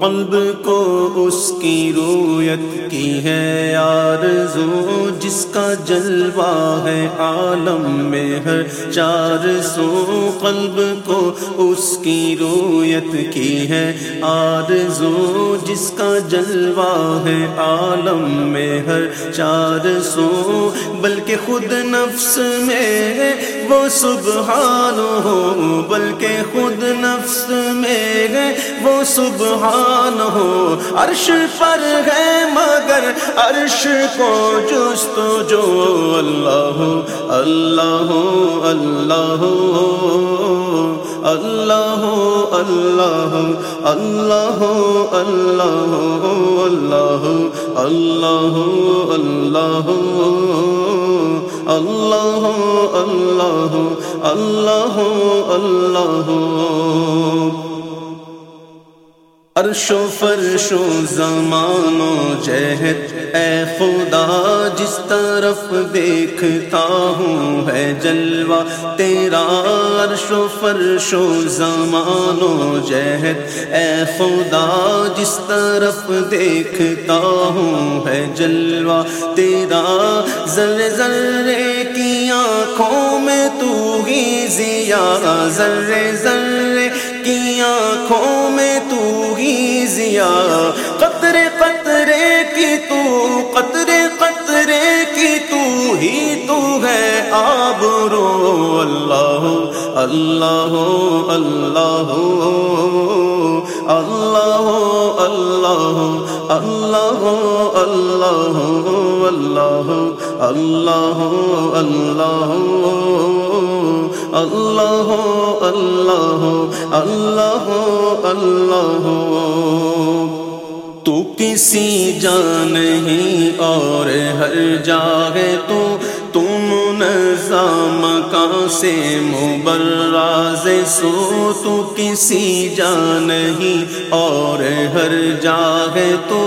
قلب کو اس کی رویت کی ہے، آرزو جس کا جلوہ ہے عالم میں ہر چار سو قلب کو اس کی رویت کی ہے۔ آرزو جس کا جلوہ ہے عالم میں ہر چار سو، بلکہ خود نفس میں وہ سبحان ہو، بلکہ خود نفس میں وہ سبحان ہو، عرش پر ہے، مگر عرش کو جست جو۔ اللہ اللہ اللہ اللہ اللہ اللہ اللہ اللہ اللہ اللہ اللہ اللہ اللہ اللہ عرش و فرش و زمان و جہد، اے خدا جس طرف دیکھتا ہوں ہے جلوہ، تیرا عرش و فرش و زمان و جہد، اے خدا جس طرف دیکھتا ہوں ہے جلوہ، تیرا ذر ذرے کی آنکھوں میں تو ہی زیا ذرے ذرے کی آنکھوں میں تو ہی زیا قطرے قطرے کی تو قطرے قطرے کی تو ہی تو ہے آب رو اللہ اللہ اللہ اللہ اللہ اللہ اللہ اللہ اللہ اللہ اللہ اللہ اللہ اللہ تو کسی جان نہیں اور ہر جاگے تو تم نظام کا سے مبراز سو تو کسی جان نہیں اور ہر جاگے تو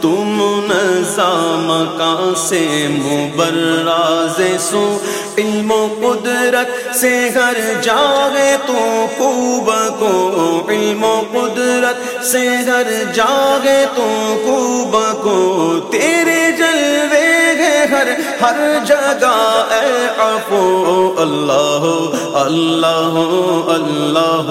تم نظام کا سے مبراز سو علم و قدرت سے ہر جاگے تو خوب کو۔ علم و قدرت سے ہر جاگے تو خوب کو۔ تیرے جلوے ہیں ہر ہر جگہ، اے افو اللہ اللہ اللہ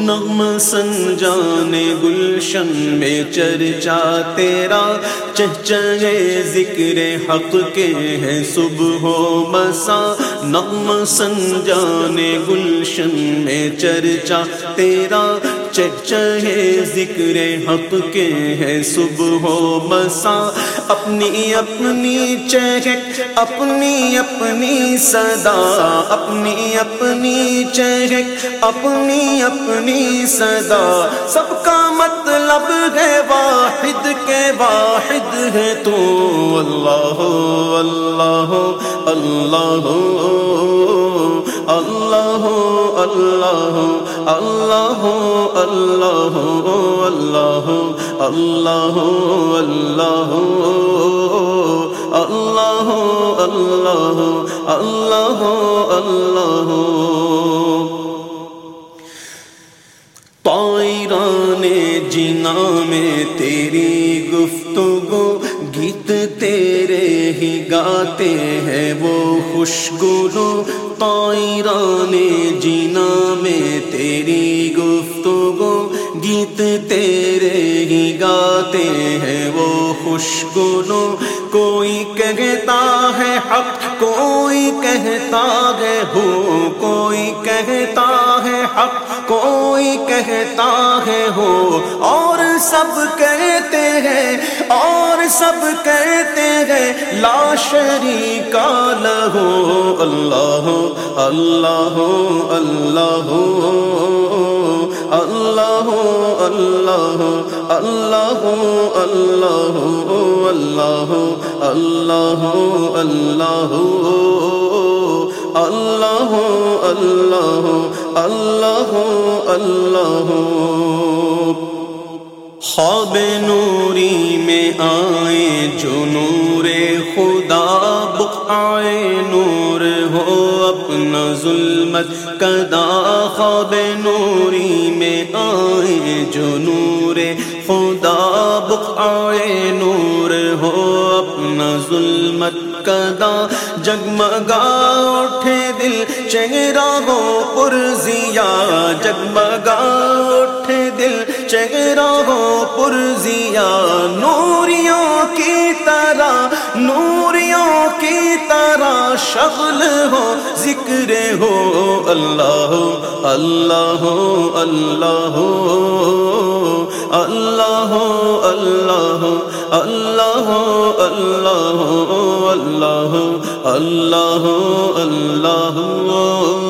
نغم سنجانے گلشن میں چرچا تیرا چہچے ذکر حق کے ہیں صبح و مسا نغم سنجانے گلشن میں چرچا تیرا چچے ذکر حق کے ہیں، صبح و مسا اپنی اپنی چہک اپنی اپنی صدا، اپنی اپنی چہک اپنی اپنی صدا۔ سب کا مطلب ہے واحد کے واحد ہے تو اللہ اللہ اللہ اللہ اللہ اللہ اللہ اللہ اللہ اللہ اللہ اللہ اللہ اللہ نام تیری ہی گاتے ہیں وہ خوشگلو طائران جنا میں تیری گفتگو، گیت تیرے ہی گاتے ہیں وہ خوشگلو۔ کوئی کہتا ہے حق، کوئی کہتا ہے ہو۔ کوئی کہتا ہے حق، کوئی کہتا ہے ہو۔ اور سب کہتے ہیں، اور سب کہتے ہیں لا شریک لہو اللہ اللہ اللہ اللہ اللہ اللہ اللہ اللہ اللہ اللہ اللہ اللہ اللہ اللہ خواب نوری میں آئے جو نور خدا بقائے نور ہو اپنا ظلمت کدا خواب نوری میں آئے جو نور خدا بقائے نور ہو اپنا ظلمت کدا جگمگا اٹھے دل چہرہ ہو پرزیا جگمگا اٹھے دل چہرہ ہو پرزیا نوریوں کی طرح نوریوں کی طرح شغل ہو ذکر ہو اللہ ہو اللہ ہو اللہ ہو اللہ ہو اللہ ہو اللہ ہو اللہ ہو اللہ ہو اللہ ہو اللہ ہو